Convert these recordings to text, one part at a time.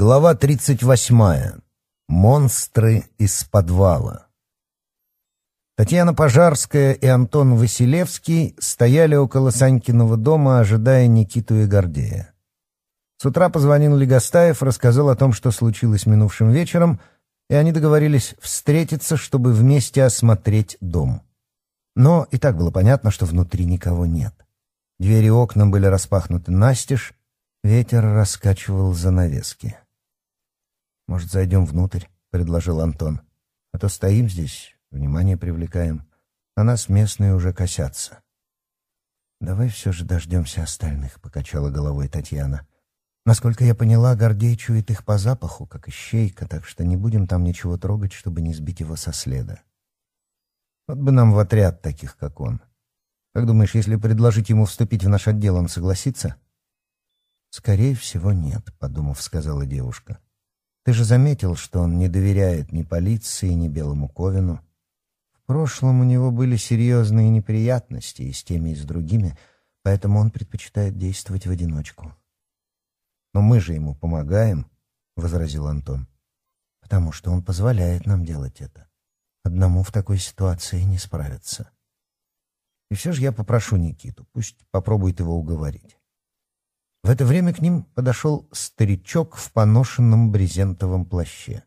Глава 38. Монстры из подвала. Татьяна Пожарская и Антон Василевский стояли около Санькиного дома, ожидая Никиту и Гордея. С утра позвонил Легостаев, рассказал о том, что случилось минувшим вечером, и они договорились встретиться, чтобы вместе осмотреть дом. Но и так было понятно, что внутри никого нет. Двери и окна были распахнуты настежь, ветер раскачивал занавески. «Может, зайдем внутрь?» — предложил Антон. «А то стоим здесь, внимание привлекаем. а нас местные уже косятся». «Давай все же дождемся остальных», — покачала головой Татьяна. «Насколько я поняла, Гордей чует их по запаху, как ищейка, так что не будем там ничего трогать, чтобы не сбить его со следа». «Вот бы нам в отряд таких, как он», как думаешь, если предложить ему вступить в наш отдел, он согласится? Скорее всего, нет, подумав, сказала девушка. Ты же заметил, что он не доверяет ни полиции, ни Белому Ковину. В прошлом у него были серьезные неприятности и с теми, и с другими, поэтому он предпочитает действовать в одиночку. «Но мы же ему помогаем», — возразил Антон, — «потому что он позволяет нам делать это. Одному в такой ситуации не справиться». И все же я попрошу Никиту, пусть попробует его уговорить. В это время к ним подошел старичок в поношенном брезентовом плаще.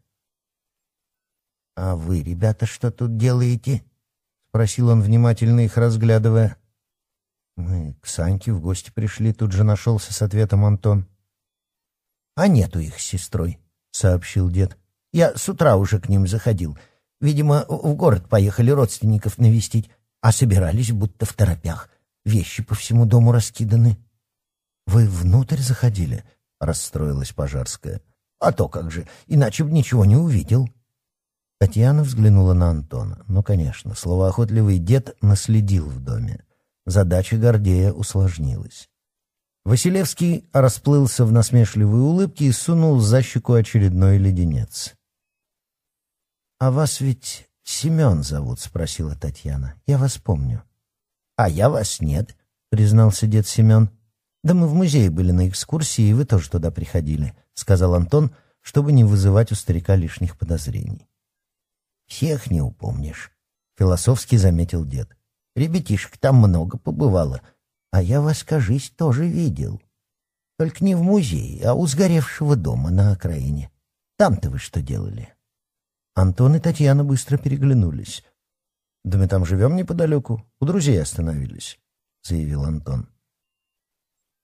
— А вы, ребята, что тут делаете? — спросил он, внимательно их разглядывая. — Мы к Саньке в гости пришли, тут же нашелся с ответом Антон. — А нету их с сестрой, — сообщил дед. — Я с утра уже к ним заходил. Видимо, в город поехали родственников навестить, а собирались будто в торопях. Вещи по всему дому раскиданы. — «Вы внутрь заходили?» — расстроилась Пожарская. «А то как же, иначе бы ничего не увидел». Татьяна взглянула на Антона. Ну, конечно, словоохотливый дед наследил в доме. Задача Гордея усложнилась. Василевский расплылся в насмешливой улыбке и сунул за щеку очередной леденец. «А вас ведь Семен зовут?» — спросила Татьяна. «Я вас помню». «А я вас нет», — признался дед Семен. «Да мы в музее были на экскурсии, и вы тоже туда приходили», — сказал Антон, чтобы не вызывать у старика лишних подозрений. «Всех не упомнишь», — философски заметил дед. «Ребятишек там много побывало, а я вас, кажись, тоже видел. Только не в музее, а у сгоревшего дома на окраине. Там-то вы что делали?» Антон и Татьяна быстро переглянулись. «Да мы там живем неподалеку, у друзей остановились», — заявил Антон.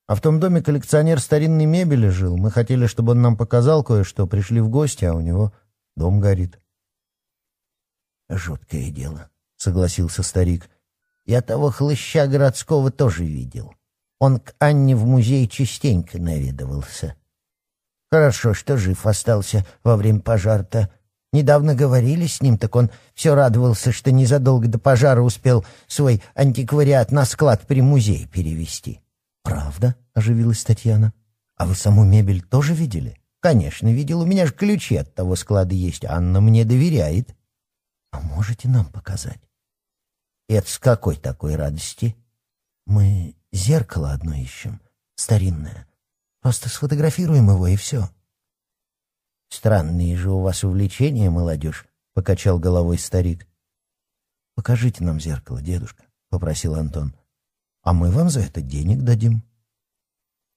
А в том доме коллекционер старинной мебели жил. Мы хотели, чтобы он нам показал кое-что. Пришли в гости, а у него дом горит. «Жуткое дело», — согласился старик. «Я того хлыща городского тоже видел. Он к Анне в музей частенько наведывался. Хорошо, что жив остался во время пожара-то. Недавно говорили с ним, так он все радовался, что незадолго до пожара успел свой антиквариат на склад при музее перевести». «Правда?» — оживилась Татьяна. «А вы саму мебель тоже видели?» «Конечно, видел. У меня же ключи от того склада есть. Анна мне доверяет». «А можете нам показать?» «Это с какой такой радости?» «Мы зеркало одно ищем, старинное. Просто сфотографируем его, и все». «Странные же у вас увлечения, молодежь», — покачал головой старик. «Покажите нам зеркало, дедушка», — попросил Антон а мы вам за это денег дадим».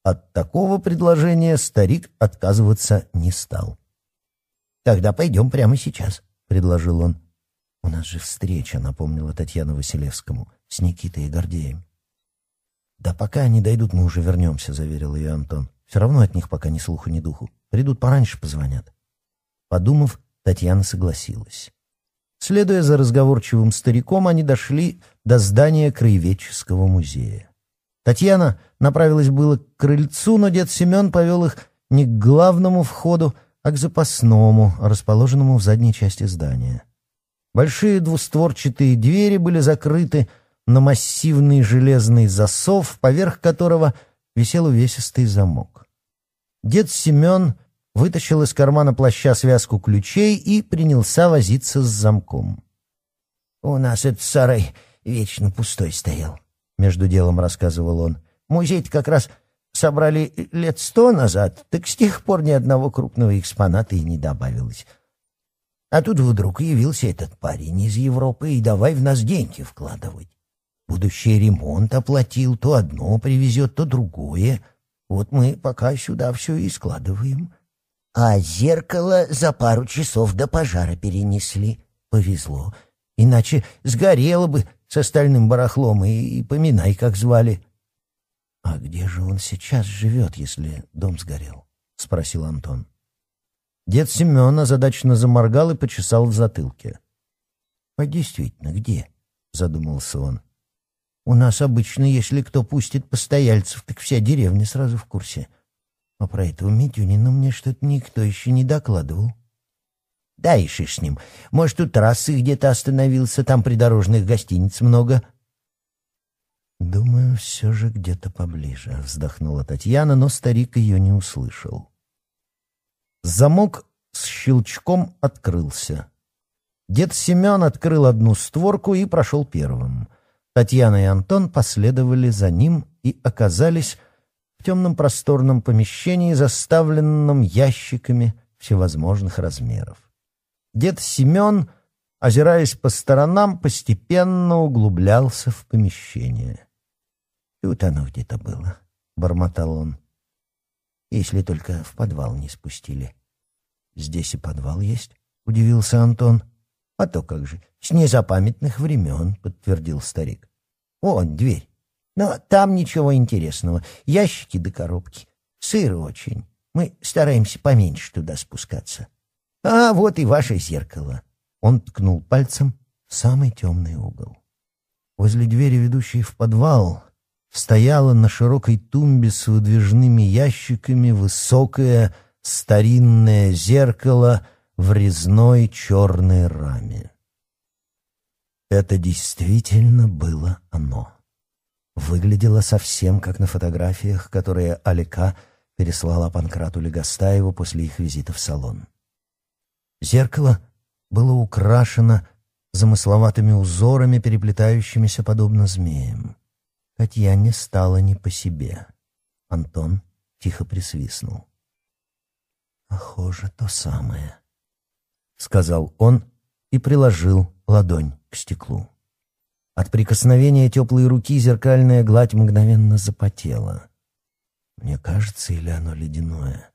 От такого предложения старик отказываться не стал. «Тогда пойдем прямо сейчас», — предложил он. «У нас же встреча», — напомнила Татьяна Василевскому, — «с Никитой и Гордеем». «Да пока они дойдут, мы уже вернемся», — заверил ее Антон. «Все равно от них пока ни слуху, ни духу. Придут пораньше, позвонят». Подумав, Татьяна согласилась. Следуя за разговорчивым стариком, они дошли до здания Краеведческого музея. Татьяна направилась было к крыльцу, но дед Семен повел их не к главному входу, а к запасному, расположенному в задней части здания. Большие двустворчатые двери были закрыты на массивный железный засов, поверх которого висел увесистый замок. Дед Семен вытащил из кармана плаща связку ключей и принялся возиться с замком. «У нас этот сарай вечно пустой стоял», — между делом рассказывал он. музей как раз собрали лет сто назад, так с тех пор ни одного крупного экспоната и не добавилось. А тут вдруг явился этот парень из Европы и давай в нас деньги вкладывать. Будущий ремонт оплатил, то одно привезет, то другое. Вот мы пока сюда все и складываем» а зеркало за пару часов до пожара перенесли. Повезло. Иначе сгорело бы с остальным барахлом и, и поминай, как звали. — А где же он сейчас живет, если дом сгорел? — спросил Антон. Дед Семен озадаченно заморгал и почесал в затылке. — А действительно, где? — задумался он. — У нас обычно, если кто пустит постояльцев, так вся деревня сразу в курсе. — но про этого Митюнина мне что-то никто еще не докладывал. Да, и шиш с ним. Может, у трассы где-то остановился, там придорожных гостиниц много. Думаю, все же где-то поближе, вздохнула Татьяна, но старик ее не услышал. Замок с щелчком открылся. Дед Семен открыл одну створку и прошел первым. Татьяна и Антон последовали за ним и оказались в темном просторном помещении, заставленном ящиками всевозможных размеров. Дед Семен, озираясь по сторонам, постепенно углублялся в помещение. «Тут оно где-то было», — бормотал он. «Если только в подвал не спустили». «Здесь и подвал есть», — удивился Антон. «А то как же, с незапамятных времен», — подтвердил старик. «Вон дверь». Но там ничего интересного. Ящики до коробки. Сыр очень. Мы стараемся поменьше туда спускаться. А вот и ваше зеркало. Он ткнул пальцем в самый темный угол. Возле двери, ведущей в подвал, стояла на широкой тумбе с выдвижными ящиками высокое старинное зеркало в резной черной раме. Это действительно было оно выглядела совсем как на фотографиях, которые Алика переслала Панкрату Легостаеву после их визита в салон. Зеркало было украшено замысловатыми узорами, переплетающимися подобно змеям. Татьяне стало не по себе. Антон тихо присвистнул. «Похоже, то самое», — сказал он и приложил ладонь к стеклу. От прикосновения теплой руки зеркальная гладь мгновенно запотела. Мне кажется, или оно ледяное?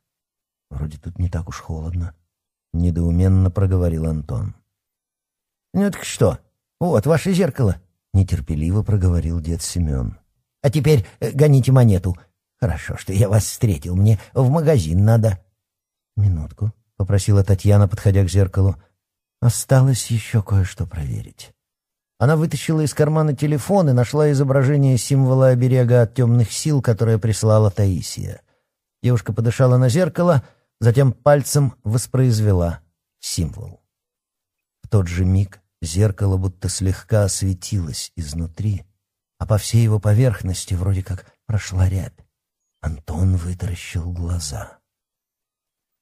Вроде тут не так уж холодно. Недоуменно проговорил Антон. «Ну так что? Вот ваше зеркало!» Нетерпеливо проговорил дед Семен. «А теперь э, гоните монету. Хорошо, что я вас встретил. Мне в магазин надо». «Минутку», — попросила Татьяна, подходя к зеркалу. «Осталось еще кое-что проверить». Она вытащила из кармана телефон и нашла изображение символа оберега от темных сил, которое прислала Таисия. Девушка подышала на зеркало, затем пальцем воспроизвела символ. В тот же миг зеркало будто слегка осветилось изнутри, а по всей его поверхности вроде как прошла рябь. Антон вытаращил глаза.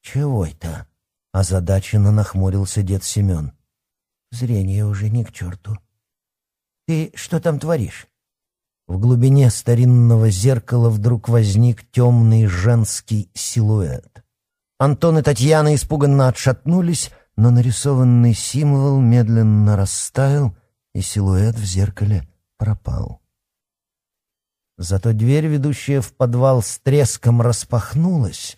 «Чего это?» — озадаченно нахмурился дед Семен. «Зрение уже не к черту. «Ты что там творишь?» В глубине старинного зеркала вдруг возник темный женский силуэт. Антон и Татьяна испуганно отшатнулись, но нарисованный символ медленно растаял, и силуэт в зеркале пропал. Зато дверь, ведущая в подвал, с треском распахнулась,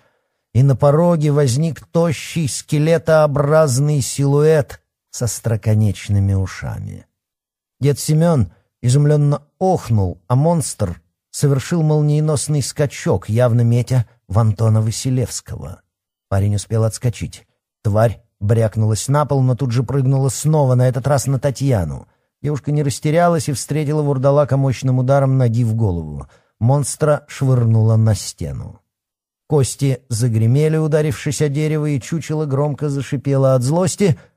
и на пороге возник тощий скелетообразный силуэт со строконечными ушами. Дед Семен изумленно охнул, а монстр совершил молниеносный скачок, явно метя в Антона Василевского. Парень успел отскочить. Тварь брякнулась на пол, но тут же прыгнула снова, на этот раз на Татьяну. Девушка не растерялась и встретила вурдалака мощным ударом ноги в голову. Монстра швырнула на стену. Кости загремели, ударившись о дерево, и чучело громко зашипело от злости —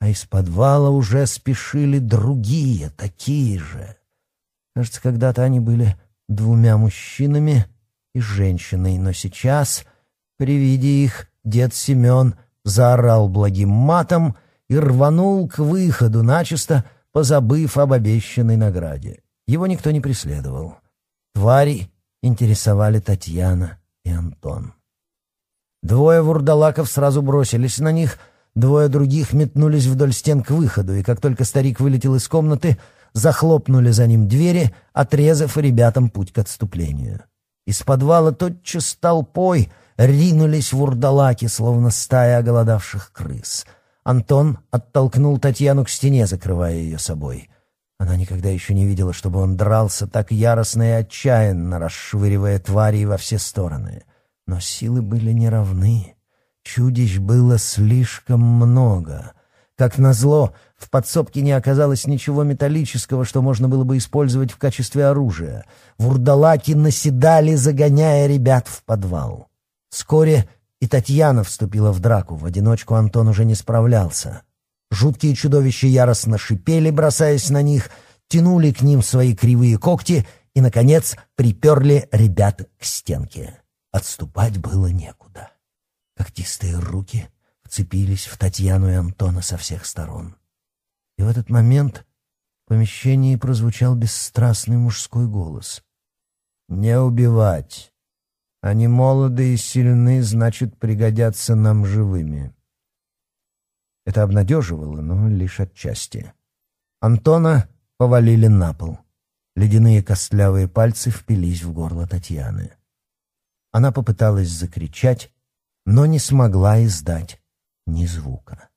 а из подвала уже спешили другие, такие же. Кажется, когда-то они были двумя мужчинами и женщиной, но сейчас, при виде их, дед Семен заорал благим матом и рванул к выходу, начисто позабыв об обещанной награде. Его никто не преследовал. Твари интересовали Татьяна и Антон. Двое вурдалаков сразу бросились на них — Двое других метнулись вдоль стен к выходу, и как только старик вылетел из комнаты, захлопнули за ним двери, отрезав ребятам путь к отступлению. Из подвала тотчас толпой ринулись вурдалаки, словно стая оголодавших крыс. Антон оттолкнул Татьяну к стене, закрывая ее собой. Она никогда еще не видела, чтобы он дрался так яростно и отчаянно, расшвыривая тварей во все стороны. Но силы были неравны. Чудищ было слишком много. Как назло, в подсобке не оказалось ничего металлического, что можно было бы использовать в качестве оружия. Вурдалаки наседали, загоняя ребят в подвал. Вскоре и Татьяна вступила в драку. В одиночку Антон уже не справлялся. Жуткие чудовища яростно шипели, бросаясь на них, тянули к ним свои кривые когти и, наконец, приперли ребят к стенке. Отступать было некуда когтистые руки вцепились в Татьяну и Антона со всех сторон. И в этот момент в помещении прозвучал бесстрастный мужской голос. «Не убивать! Они молоды и сильны, значит, пригодятся нам живыми». Это обнадеживало, но лишь отчасти. Антона повалили на пол. Ледяные костлявые пальцы впились в горло Татьяны. Она попыталась закричать, но не смогла издать ни звука.